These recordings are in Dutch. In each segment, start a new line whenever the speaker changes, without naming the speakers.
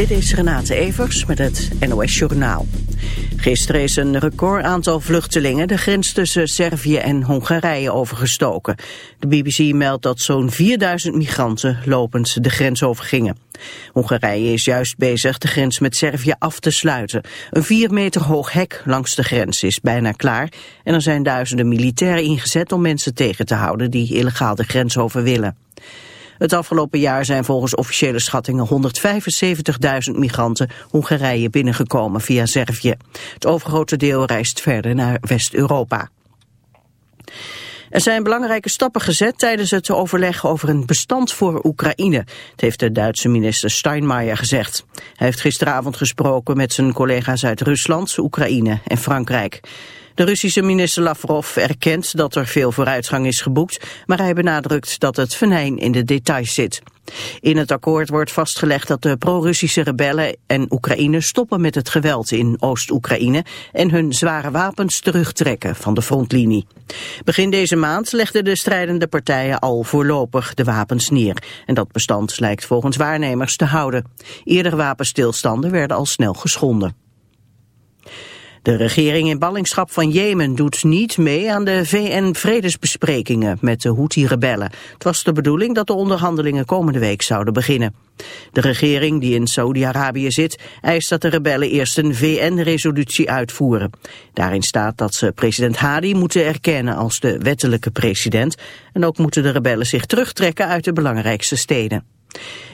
Dit is Renate Evers met het NOS Journaal. Gisteren is een record aantal vluchtelingen de grens tussen Servië en Hongarije overgestoken. De BBC meldt dat zo'n 4000 migranten lopend de grens overgingen. Hongarije is juist bezig de grens met Servië af te sluiten. Een vier meter hoog hek langs de grens is bijna klaar en er zijn duizenden militairen ingezet om mensen tegen te houden die illegaal de grens over willen. Het afgelopen jaar zijn volgens officiële schattingen 175.000 migranten Hongarije binnengekomen via Servië. Het overgrote deel reist verder naar West-Europa. Er zijn belangrijke stappen gezet tijdens het overleg over een bestand voor Oekraïne. Het heeft de Duitse minister Steinmeier gezegd. Hij heeft gisteravond gesproken met zijn collega's uit Rusland, Oekraïne en Frankrijk. De Russische minister Lavrov erkent dat er veel vooruitgang is geboekt, maar hij benadrukt dat het venijn in de details zit. In het akkoord wordt vastgelegd dat de pro-Russische rebellen en Oekraïne stoppen met het geweld in Oost-Oekraïne en hun zware wapens terugtrekken van de frontlinie. Begin deze maand legden de strijdende partijen al voorlopig de wapens neer. En dat bestand lijkt volgens waarnemers te houden. Eerdere wapenstilstanden werden al snel geschonden. De regering in ballingschap van Jemen doet niet mee aan de VN-vredesbesprekingen met de Houthi-rebellen. Het was de bedoeling dat de onderhandelingen komende week zouden beginnen. De regering die in Saudi-Arabië zit eist dat de rebellen eerst een VN-resolutie uitvoeren. Daarin staat dat ze president Hadi moeten erkennen als de wettelijke president en ook moeten de rebellen zich terugtrekken uit de belangrijkste steden.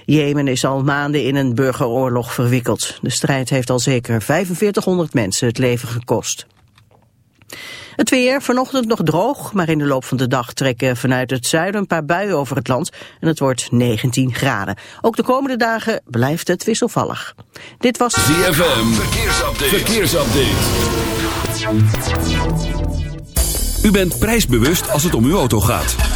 Jemen is al maanden in een burgeroorlog verwikkeld. De strijd heeft al zeker 4500 mensen het leven gekost. Het weer, vanochtend nog droog, maar in de loop van de dag trekken vanuit het zuiden een paar buien over het land en het wordt 19 graden. Ook de komende dagen blijft het wisselvallig. Dit was
ZFM, verkeersupdate. verkeersupdate. U bent prijsbewust als het om uw auto gaat.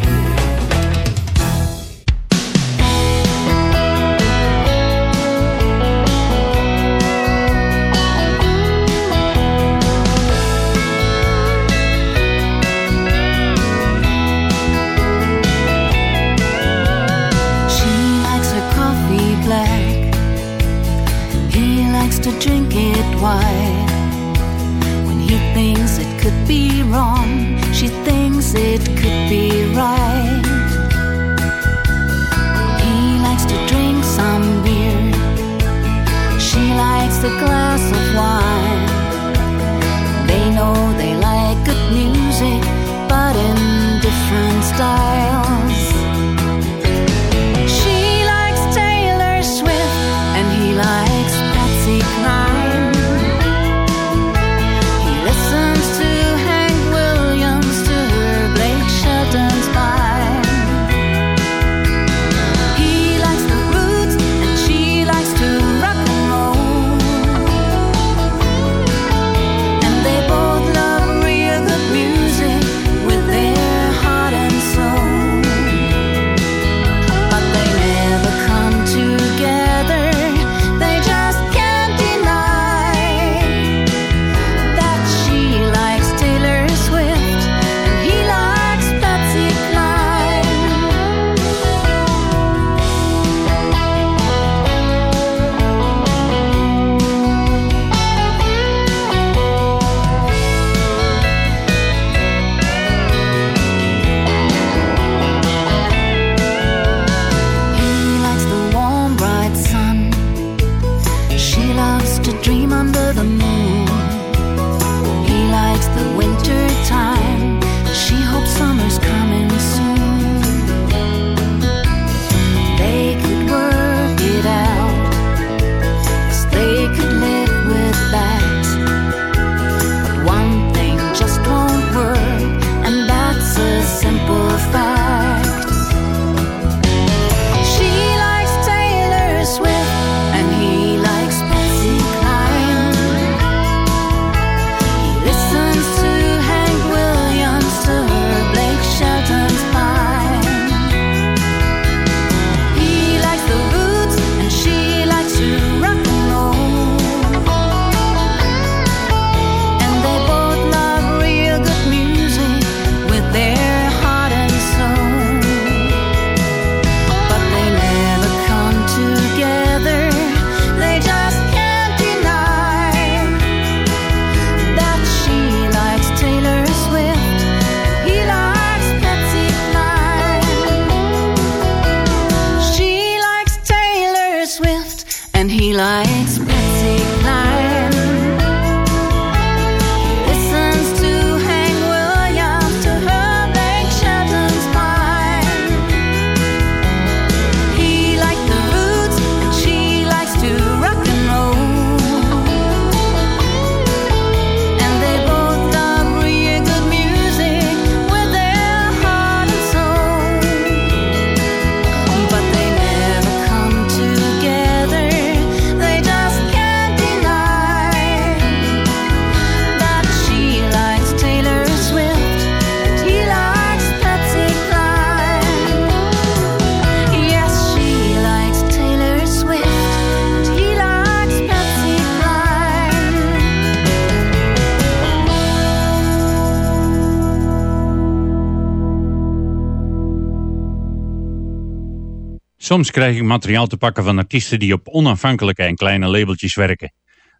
Soms krijg ik materiaal te pakken van artiesten die op onafhankelijke en kleine labeltjes werken.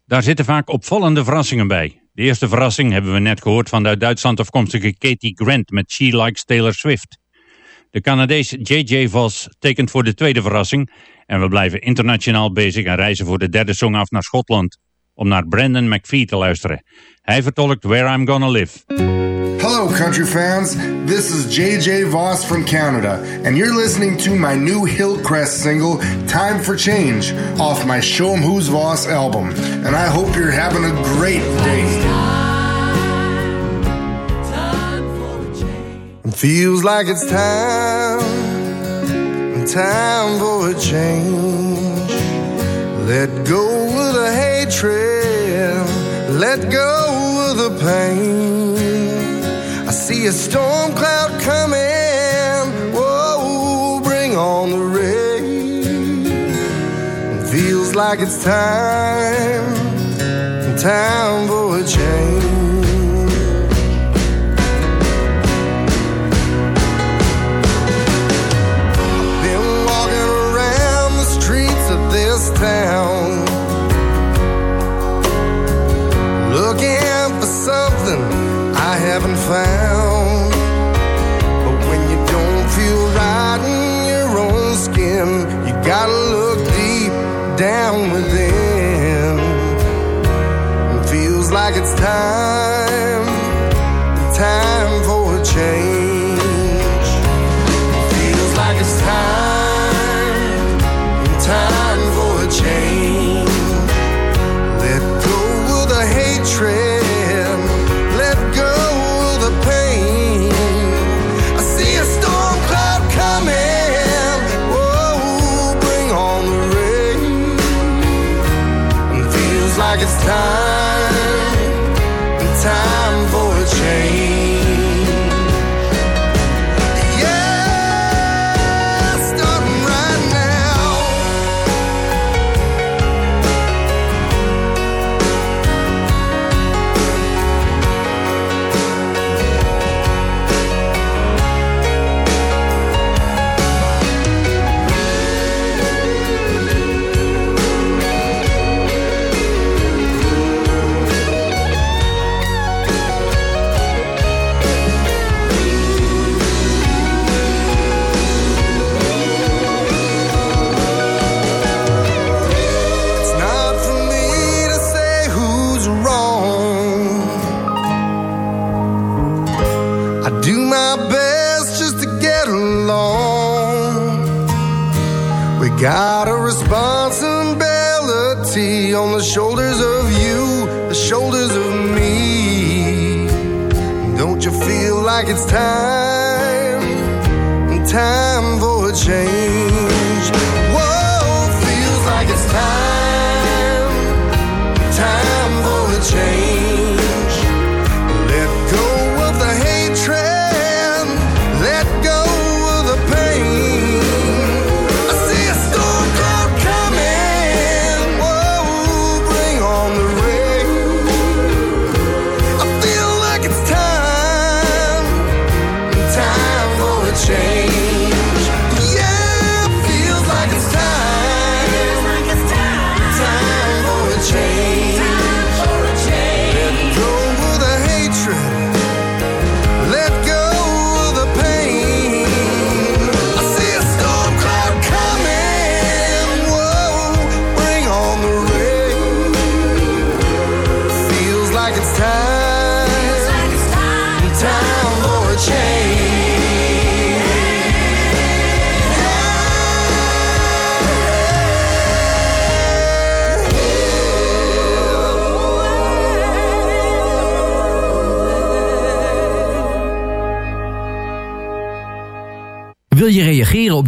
Daar zitten vaak opvallende verrassingen bij. De eerste verrassing hebben we net gehoord van de uit Duitsland afkomstige Katie Grant met She Likes Taylor Swift. De Canadees J.J. Vos tekent voor de tweede verrassing en we blijven internationaal bezig en reizen voor de derde song af naar Schotland om naar Brandon McPhee te luisteren. Hij vertolkt Where I'm Gonna Live.
Hello, country fans. This is JJ Voss from Canada, and you're listening to my new Hillcrest single, Time for Change, off my Show 'em Who's Voss album. And I hope you're having a great day. It feels like it's time, time for a change. Let go of the hatred, let go of the pain. See a storm cloud coming. Whoa, bring on the rain. Feels like it's time, time for a change. I've been walking around the streets of this town. Looking for something haven't found. But when you don't feel right in your own skin, you gotta look deep down within. It feels like it's time,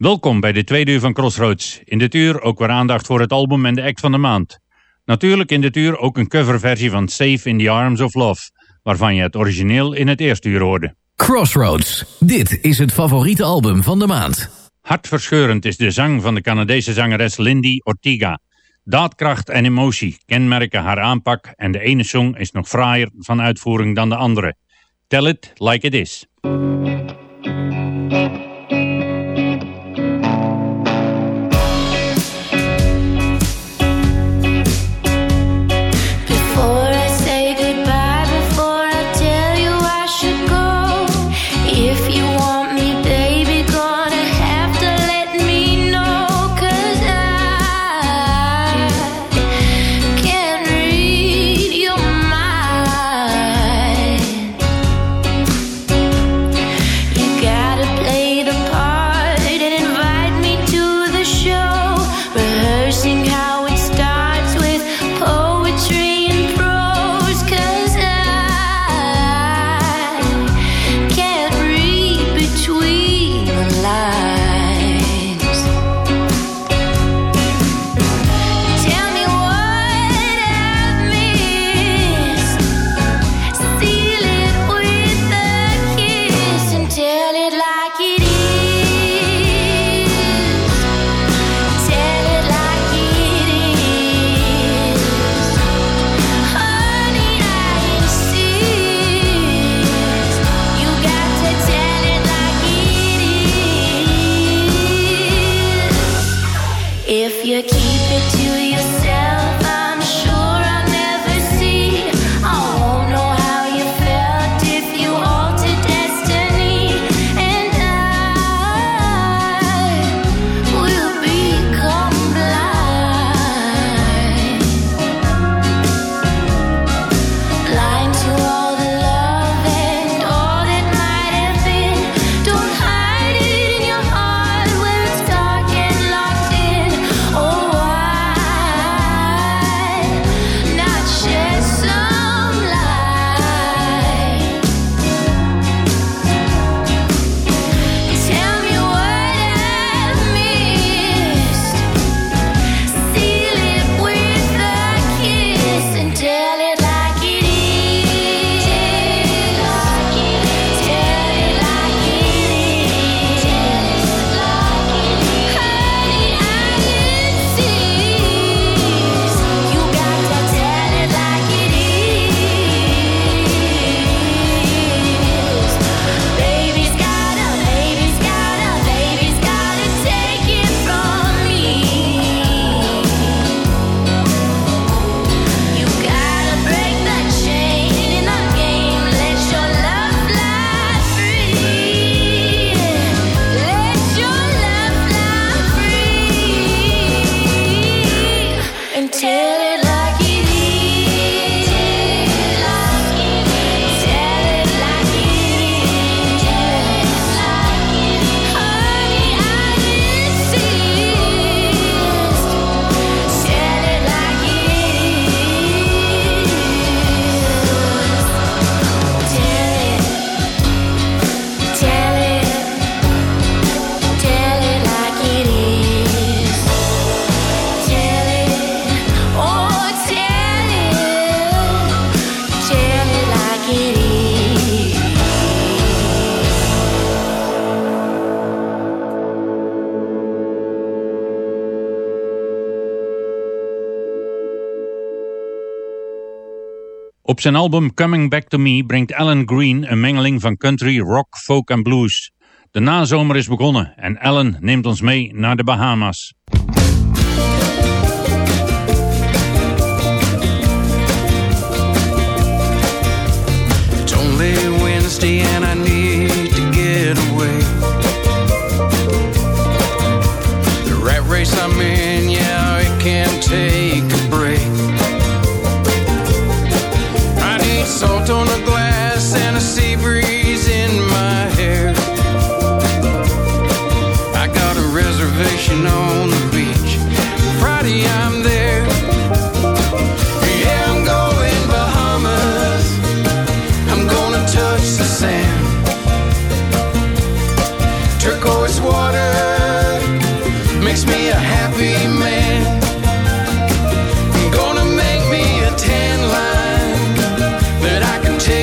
Welkom bij de tweede uur van Crossroads. In dit uur ook weer aandacht voor het album en de act van de maand. Natuurlijk in dit uur ook een coverversie van Safe in the Arms of Love, waarvan je het origineel in het eerste uur hoorde.
Crossroads, dit is het favoriete album van de maand.
Hartverscheurend is de zang van de Canadese zangeres Lindy Ortiga. Daadkracht en emotie kenmerken haar aanpak en de ene song is nog fraaier van uitvoering dan de andere. Tell it like it is.
Op zijn album Coming Back to Me brengt Alan Green een mengeling van country, rock, folk en blues. De nazomer is begonnen en Alan neemt ons mee naar de Bahamas.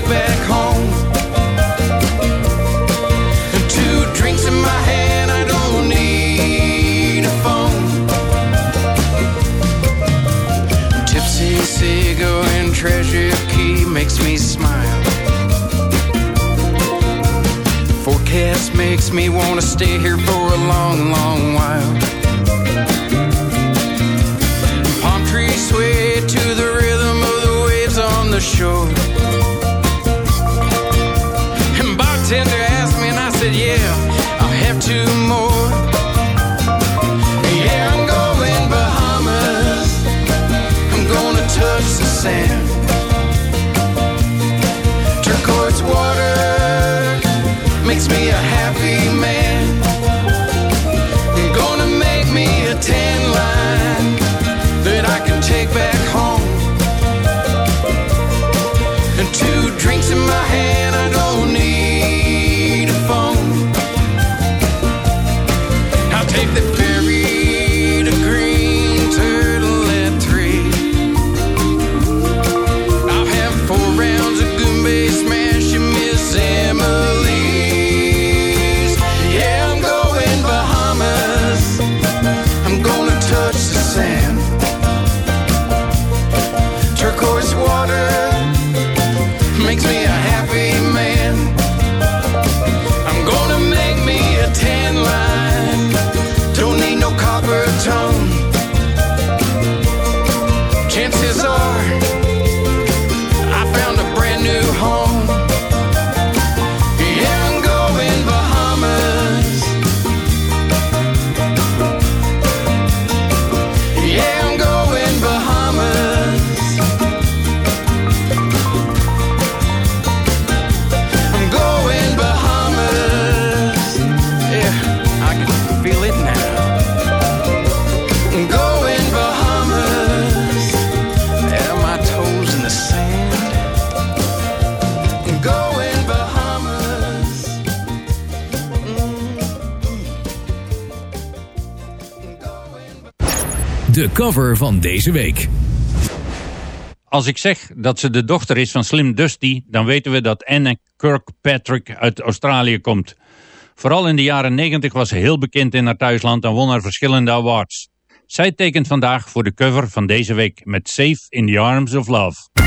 Take back home. Two drinks in my hand, I don't need a phone. Tipsy Seagull and Treasure Key makes me smile. Forecast makes me wanna stay here for a long, long while. Palm trees sway to the rhythm of the waves on the shore.
de cover van deze week.
Als ik zeg dat ze de dochter is van Slim Dusty, dan weten we dat Anne Kirkpatrick uit Australië komt. Vooral in de jaren 90 was ze heel bekend in haar thuisland en won haar verschillende awards. Zij tekent vandaag voor de cover van deze week met Safe in the Arms of Love.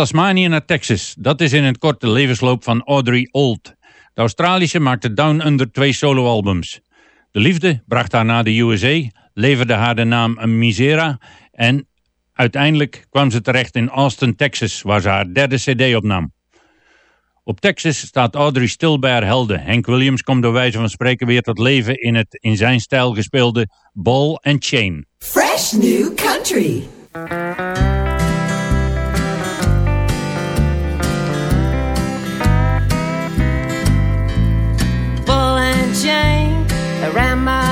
Tasmanië naar Texas. Dat is in het kort de levensloop van Audrey Old. De Australische maakte Down Under twee soloalbums. De liefde bracht haar naar de USA, leverde haar de naam Misera en uiteindelijk kwam ze terecht in Austin, Texas, waar ze haar derde cd opnam. Op Texas staat Audrey stil bij haar helden. Hank Williams komt door wijze van spreken weer tot leven in het in zijn stijl gespeelde Ball and Chain.
Fresh New Country.
Grandma.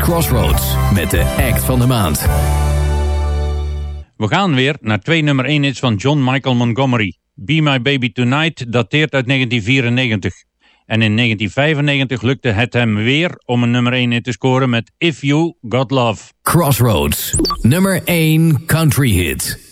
Crossroads met de act van de maand.
We gaan weer naar twee nummer 1 hits van John Michael Montgomery. Be My Baby Tonight dateert uit 1994. En in 1995 lukte het hem weer om een nummer 1 hit te scoren met If You Got Love.
Crossroads, nummer 1 country hit.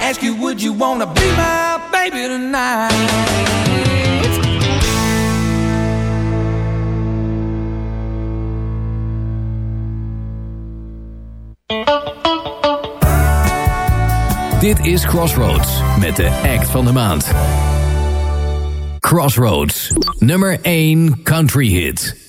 Ask you, would you wanna be my baby tonight?
Dit is Crossroads met de act van de maand. Crossroads, nummer 1 country hit.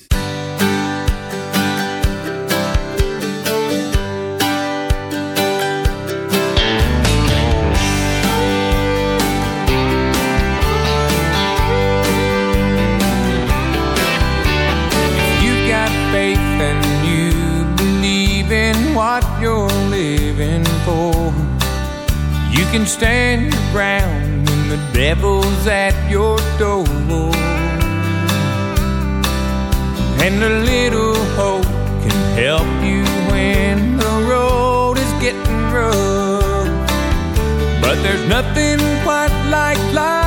can stand your ground when the devil's at your door. And a little hope can help you when the road is getting rough. But there's nothing quite like life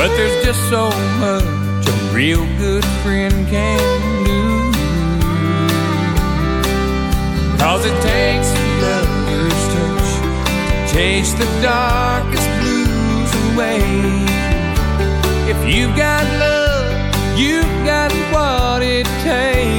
But there's just so much a real good friend can do. Cause it takes a lover's touch to chase the darkest blues away. If you've got love, you've got what it takes.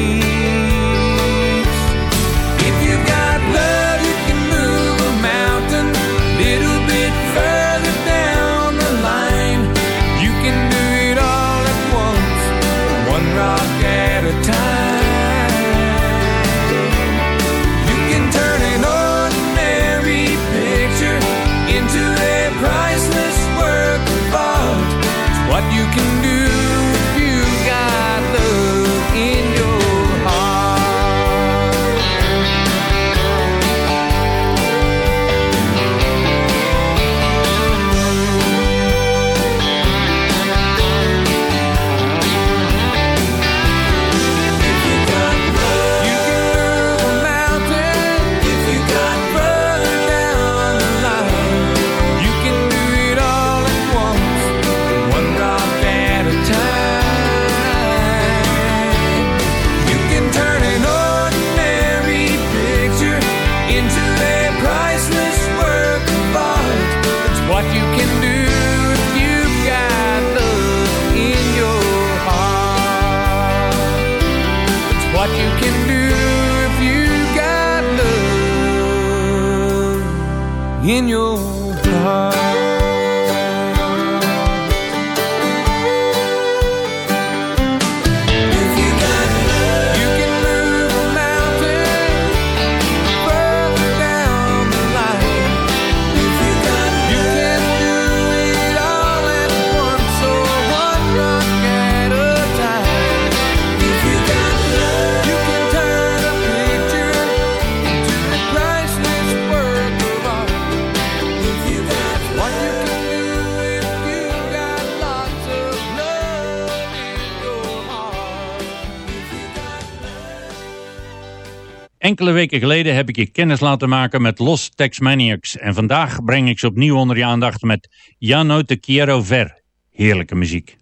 Enkele weken geleden heb ik je kennis laten maken met Los Texmaniacs en vandaag breng ik ze opnieuw onder je aandacht met Jano Te Quiero Ver. Heerlijke muziek.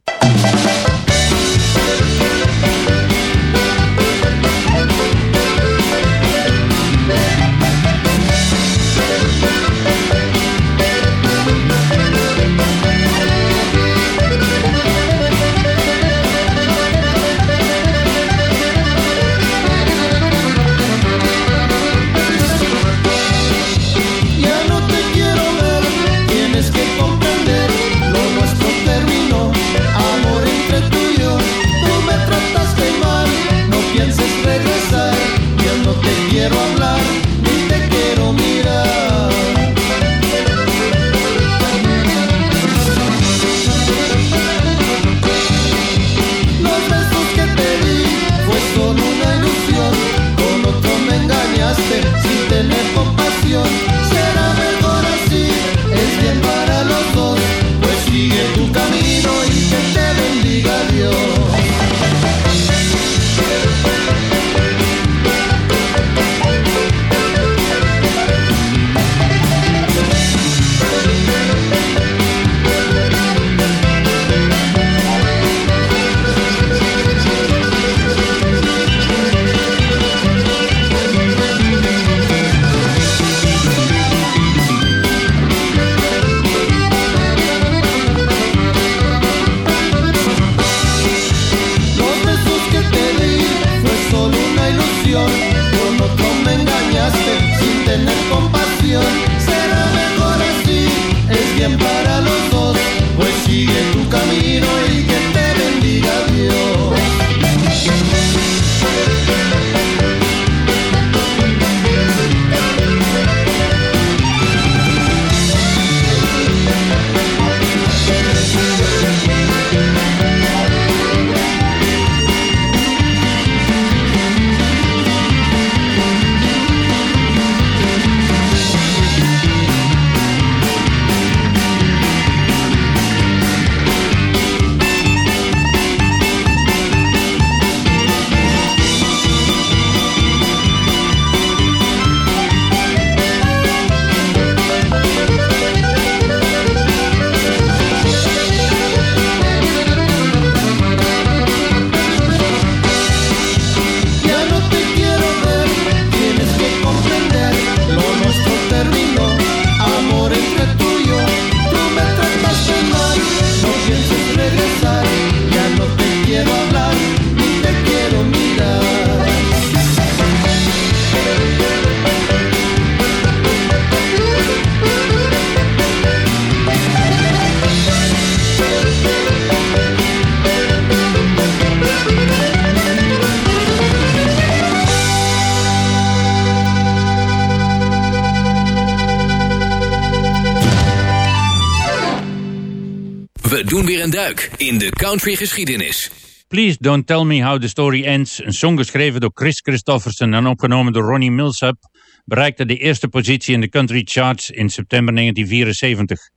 Doen weer een duik in de country geschiedenis.
Please Don't Tell Me How the Story Ends, een song geschreven door Chris Christofferson en opgenomen door Ronnie Millsap, bereikte de eerste positie in de country charts in september 1974.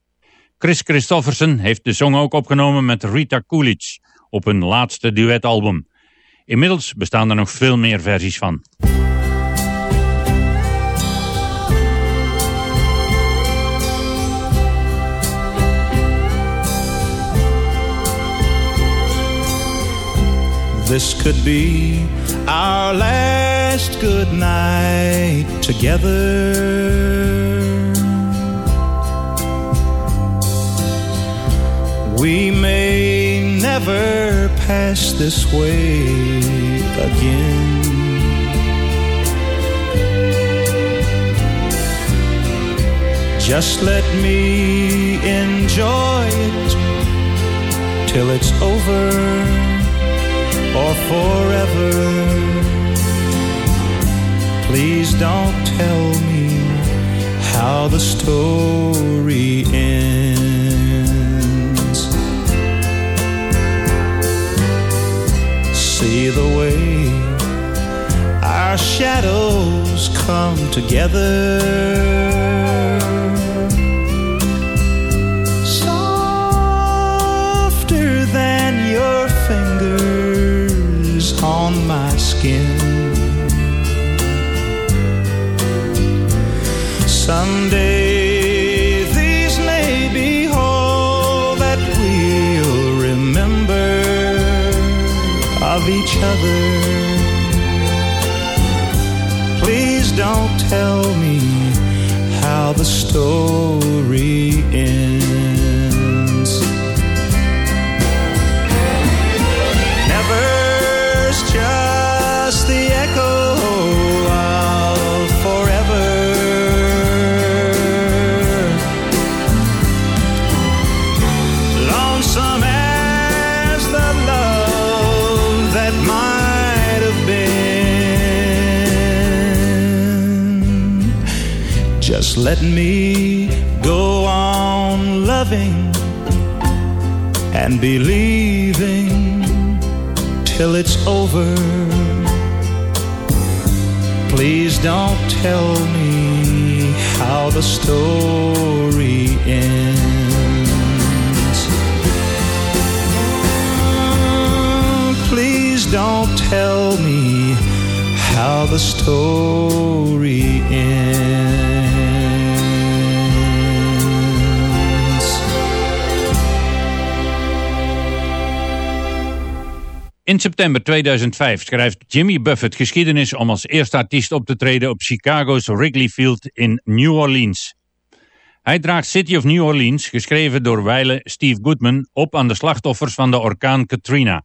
Chris Christofferson heeft de song ook opgenomen met Rita Coolidge op hun laatste duetalbum. Inmiddels bestaan er nog veel meer versies van.
This could be our last good night together. We may never pass this way again. Just let me enjoy it till it's over or forever. Please don't tell me how the story ends. See the way our shadows come together. Someday these may be all that we'll remember of each other. Please don't tell me how the story ends. Never's just the echo Just let me go on loving and believing till it's over. Please don't tell me how the story ends. Please don't tell me how the story ends.
September 2005 schrijft Jimmy Buffett geschiedenis om als eerste artiest op te treden op Chicago's Wrigley Field in New Orleans. Hij draagt City of New Orleans, geschreven door wijle Steve Goodman, op aan de slachtoffers van de orkaan Katrina.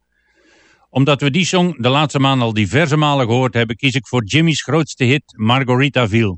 Omdat we die song de laatste maand al diverse malen gehoord hebben, kies ik voor Jimmy's grootste hit Margaritaville.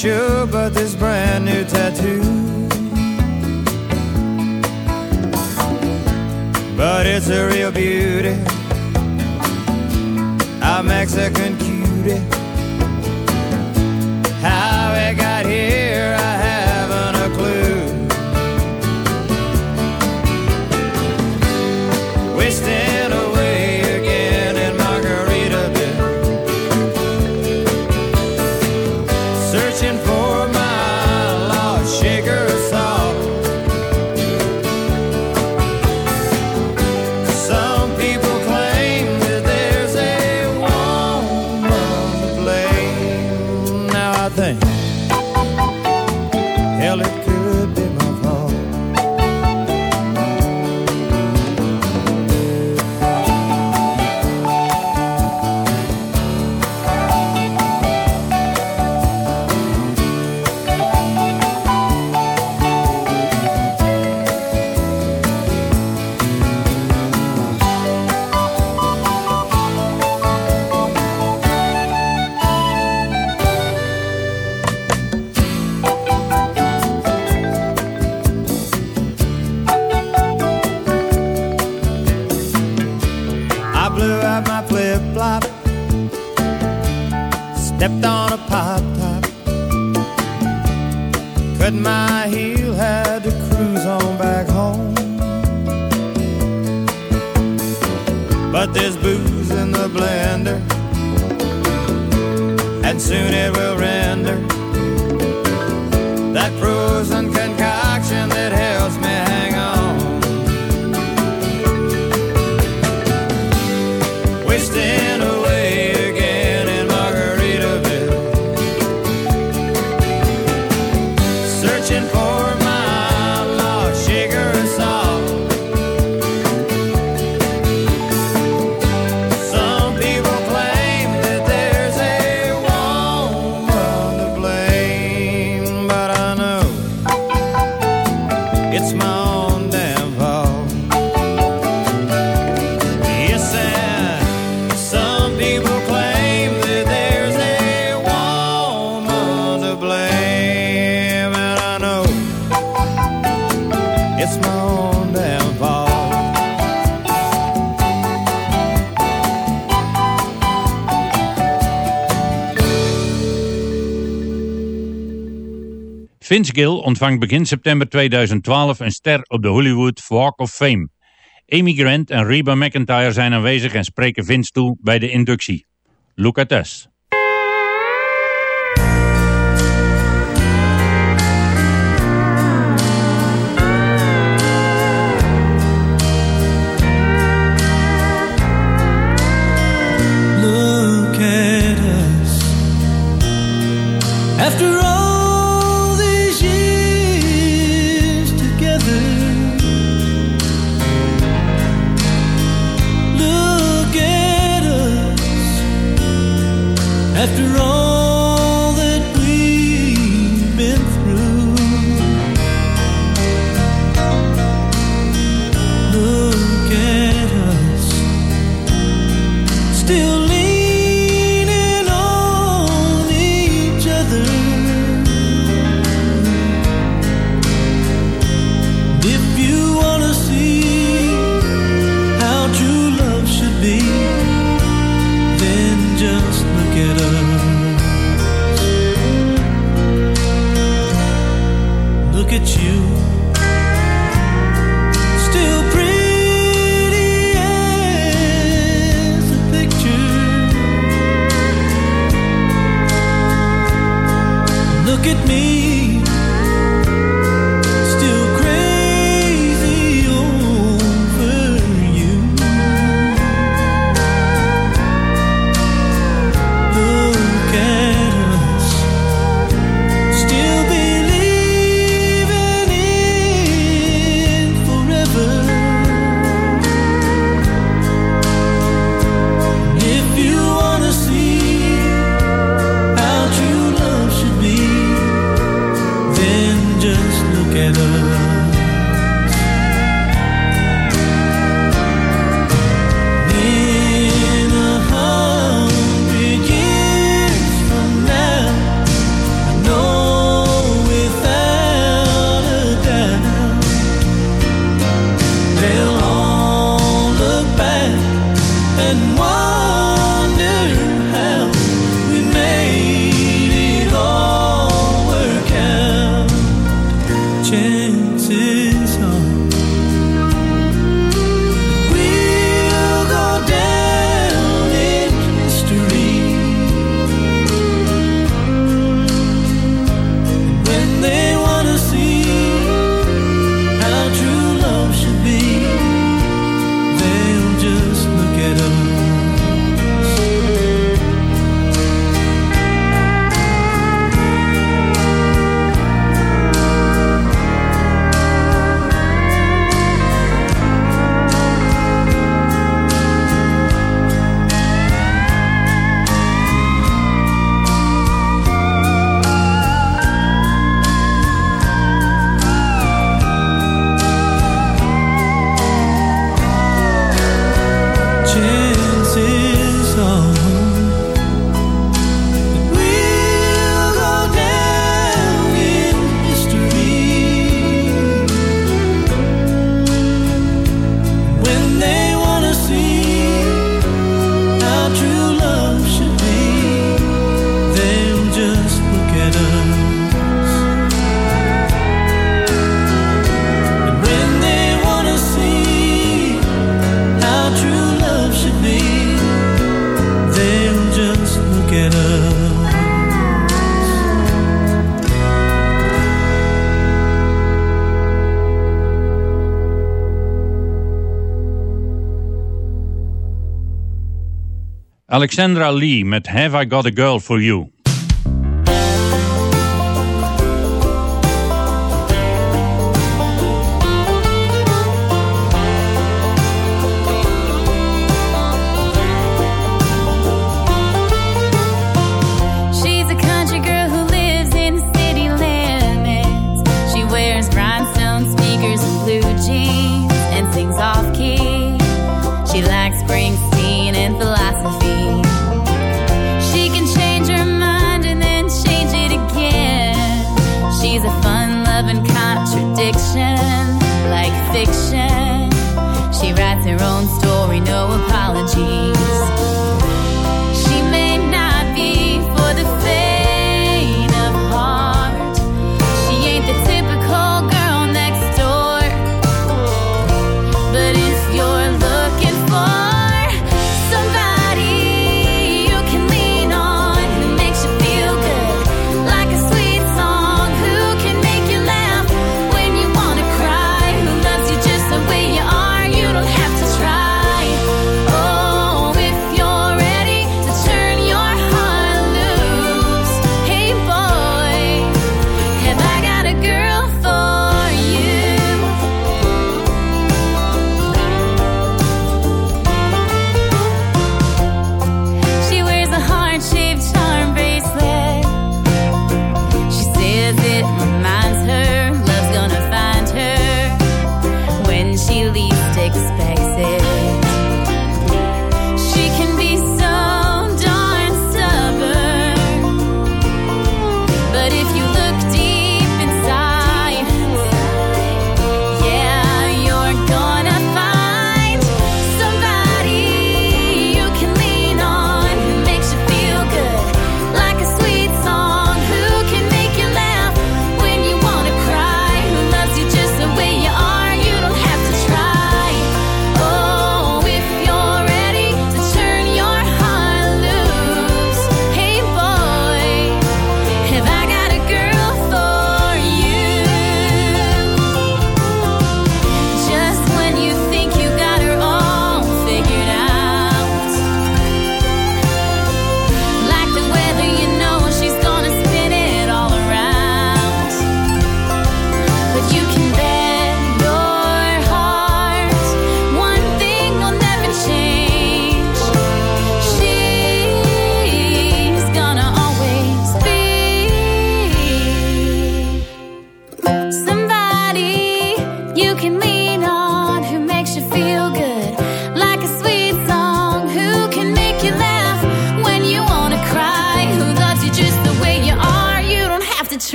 Show but this brand new tattoo. But it's a real beauty. A Mexican It's my own damn fault.
Vince Gill ontvangt begin september 2012 een ster op de Hollywood Walk of Fame. Amy Grant en Reba McIntyre zijn aanwezig en spreken Vince toe bij de inductie. Look at us.
After all
Alexandra Lee met Have I Got a Girl For You.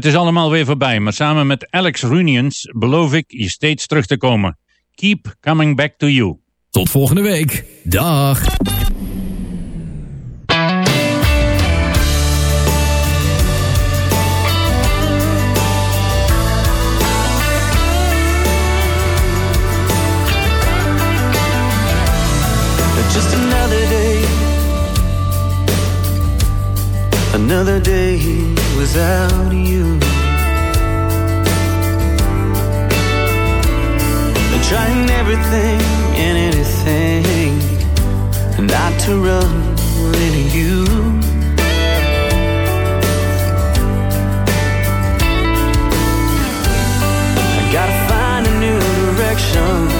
Het is allemaal weer voorbij, maar samen met Alex Runions beloof ik je steeds terug te komen. Keep coming back to you.
Tot volgende week. Dag.
Just another day Another day without you. I'm trying everything and anything not to run into you. I gotta find a new direction.